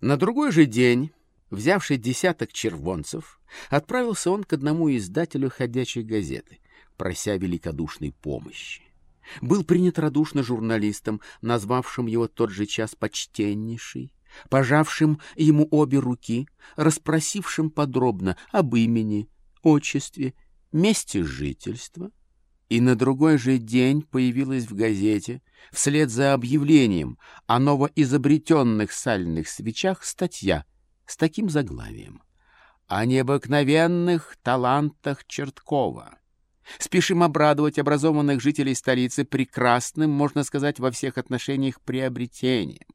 На другой же день, взявший десяток червонцев, отправился он к одному издателю ходячей газеты, прося великодушной помощи. Был принят радушно журналистом, назвавшим его тот же час почтеннейший, пожавшим ему обе руки, расспросившим подробно об имени, отчестве, месте жительства, и на другой же день появилась в газете, вслед за объявлением о новоизобретенных сальных свечах, статья с таким заглавием «О необыкновенных талантах Черткова». Спешим обрадовать образованных жителей столицы прекрасным, можно сказать, во всех отношениях приобретением.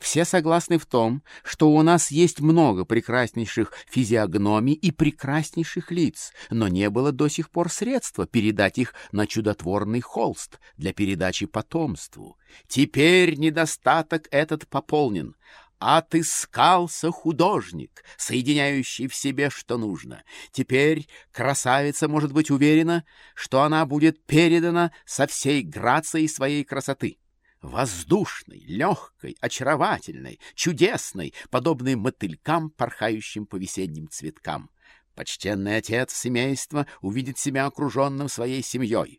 Все согласны в том, что у нас есть много прекраснейших физиогномий и прекраснейших лиц, но не было до сих пор средства передать их на чудотворный холст для передачи потомству. Теперь недостаток этот пополнен. Отыскался художник, соединяющий в себе, что нужно. Теперь красавица может быть уверена, что она будет передана со всей грацией своей красоты воздушной, легкой, очаровательной, чудесной, подобной мотылькам, порхающим по весенним цветкам. Почтенный отец семейства увидит себя окруженным своей семьей.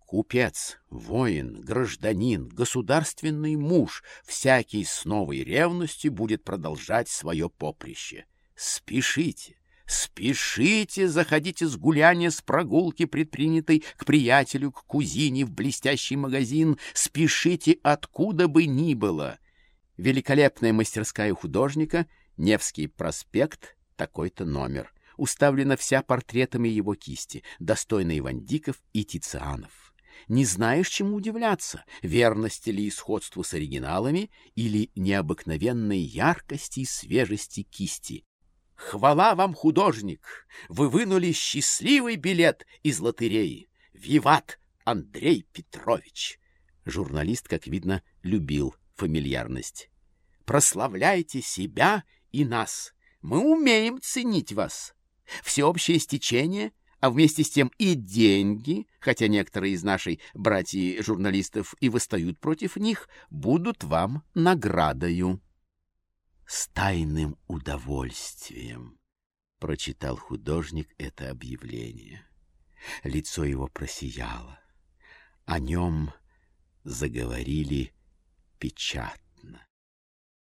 Купец, воин, гражданин, государственный муж, всякий с новой ревностью будет продолжать свое поприще. Спешите, Спешите, заходите с гуляния, с прогулки, предпринятой к приятелю, к кузине в блестящий магазин. Спешите откуда бы ни было. Великолепная мастерская художника, Невский проспект, такой-то номер. Уставлена вся портретами его кисти, достойной Вандиков и Тицианов. Не знаешь, чему удивляться, верности ли сходству с оригиналами или необыкновенной яркости и свежести кисти. Хвала вам, художник! Вы вынули счастливый билет из лотереи. Виват, Андрей Петрович! Журналист, как видно, любил фамильярность. Прославляйте себя и нас. Мы умеем ценить вас. Всеобщее стечение, а вместе с тем и деньги, хотя некоторые из нашей братьев-журналистов и восстают против них, будут вам наградою с тайным удовольствием прочитал художник это объявление. Лицо его просияло. О нем заговорили печатно.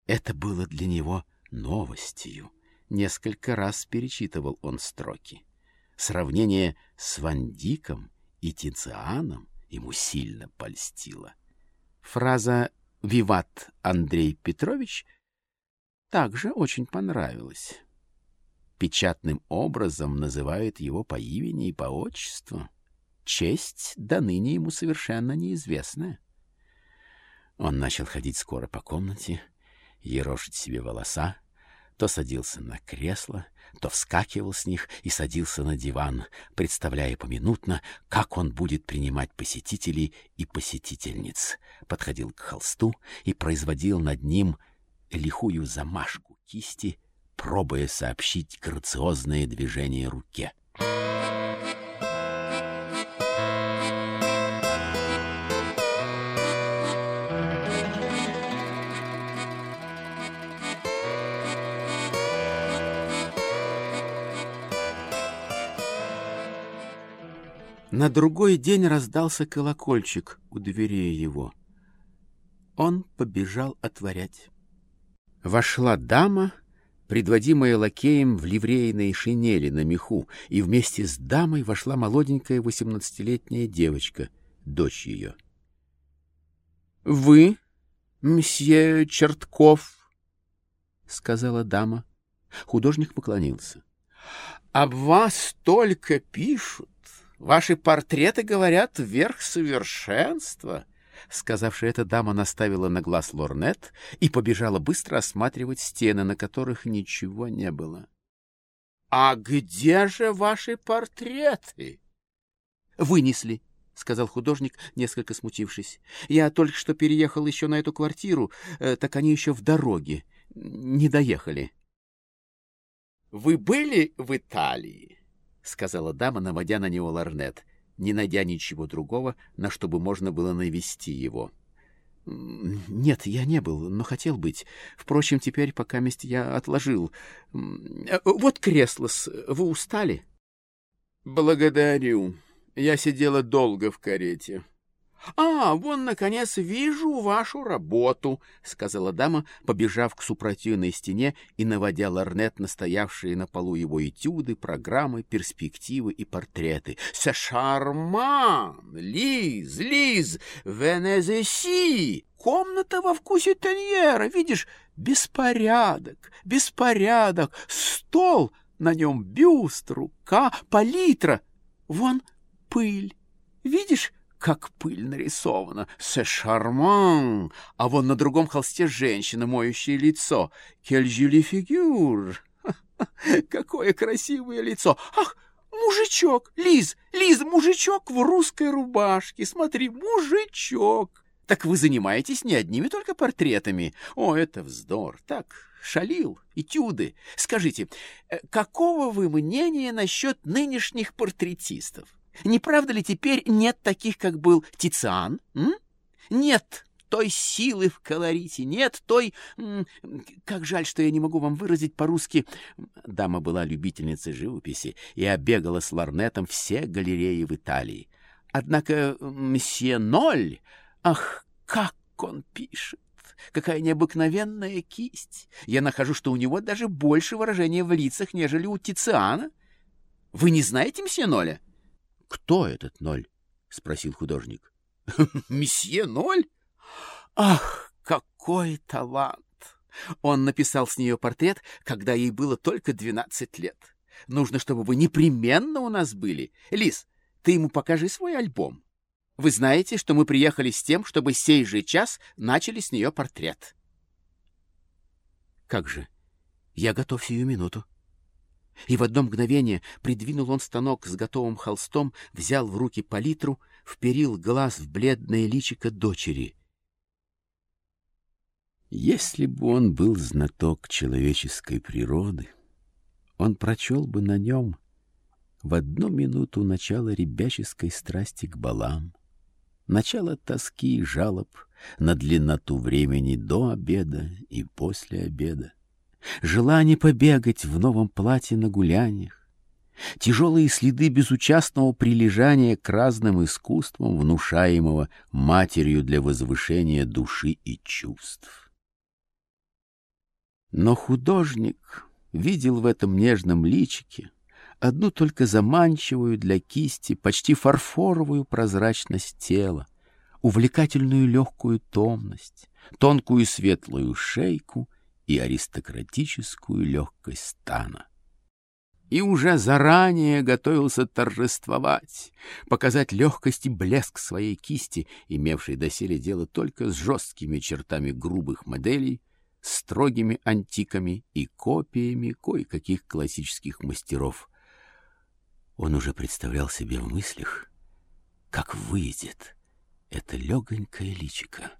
Это было для него новостью. Несколько раз перечитывал он строки. Сравнение с Вандиком и Тицианом ему сильно польстило. Фраза «Виват Андрей Петрович» также очень понравилось. Печатным образом называют его по имени и по отчеству. Честь до ныне ему совершенно неизвестная. Он начал ходить скоро по комнате, ерошить себе волоса, то садился на кресло, то вскакивал с них и садился на диван, представляя поминутно, как он будет принимать посетителей и посетительниц. Подходил к холсту и производил над ним лихую замашку кисти, пробуя сообщить грациозное движение руке. На другой день раздался колокольчик у дверей его. Он побежал отворять. Вошла дама, предводимая лакеем в ливрейной шинели на меху, и вместе с дамой вошла молоденькая восемнадцатилетняя девочка, дочь ее. — Вы, мсье Чертков? — сказала дама. Художник поклонился. — Об вас только пишут. Ваши портреты говорят вверх совершенства. — Сказавши это, дама наставила на глаз лорнет и побежала быстро осматривать стены, на которых ничего не было. — А где же ваши портреты? — Вынесли, — сказал художник, несколько смутившись. — Я только что переехал еще на эту квартиру, э, так они еще в дороге, не доехали. — Вы были в Италии? — сказала дама, наводя на него лорнет не найдя ничего другого, на что бы можно было навести его. Нет, я не был, но хотел быть. Впрочем, теперь, пока месть я отложил. Э, вот кресло Вы устали? Благодарю. Я сидела долго в карете. «А, вон, наконец, вижу вашу работу», — сказала дама, побежав к супротивной стене и наводя ларнет на стоявшие на полу его этюды, программы, перспективы и портреты. «Се шарман! Лиз, Лиз! Венезеси! Комната во вкусе теньера! Видишь, беспорядок, беспорядок! Стол, на нем бюст, рука, палитра! Вон пыль! Видишь?» Как пыль нарисована. Се шарман! А вон на другом холсте женщина, моющая лицо. Кель жюли фигюр! Какое красивое лицо! Ах, мужичок! Лиз, Лиз, мужичок в русской рубашке! Смотри, мужичок! Так вы занимаетесь не одними только портретами. О, это вздор! Так, шалил, этюды. Скажите, э, какого вы мнения насчет нынешних портретистов? Не правда ли теперь нет таких, как был Тициан? М? Нет той силы в колорите, нет той... Как жаль, что я не могу вам выразить по-русски. Дама была любительницей живописи и обегала с ларнетом все галереи в Италии. Однако месье Ноль... Ах, как он пишет! Какая необыкновенная кисть! Я нахожу, что у него даже больше выражения в лицах, нежели у Тициана. Вы не знаете месье Ноля? — кто этот ноль? спросил художник. Месье Ноль? Ах, какой талант! Он написал с нее портрет, когда ей было только двенадцать лет. Нужно, чтобы вы непременно у нас были. Лис, ты ему покажи свой альбом. Вы знаете, что мы приехали с тем, чтобы сей же час начали с нее портрет. Как же? Я готов сию минуту. И в одно мгновение придвинул он станок с готовым холстом, взял в руки палитру, вперил глаз в бледное личико дочери. Если бы он был знаток человеческой природы, он прочел бы на нем в одну минуту начало ребяческой страсти к балам, начало тоски и жалоб на длинноту времени до обеда и после обеда, желание побегать в новом платье на гуляниях, тяжелые следы безучастного прилежания к разным искусствам, внушаемого матерью для возвышения души и чувств. Но художник видел в этом нежном личике одну только заманчивую для кисти, почти фарфоровую прозрачность тела, увлекательную легкую томность, тонкую светлую шейку и аристократическую легкость стана. И уже заранее готовился торжествовать, показать легкость и блеск своей кисти, имевшей доселе дело только с жесткими чертами грубых моделей, строгими антиками и копиями кое-каких классических мастеров. Он уже представлял себе в мыслях, как выйдет это легонькое личико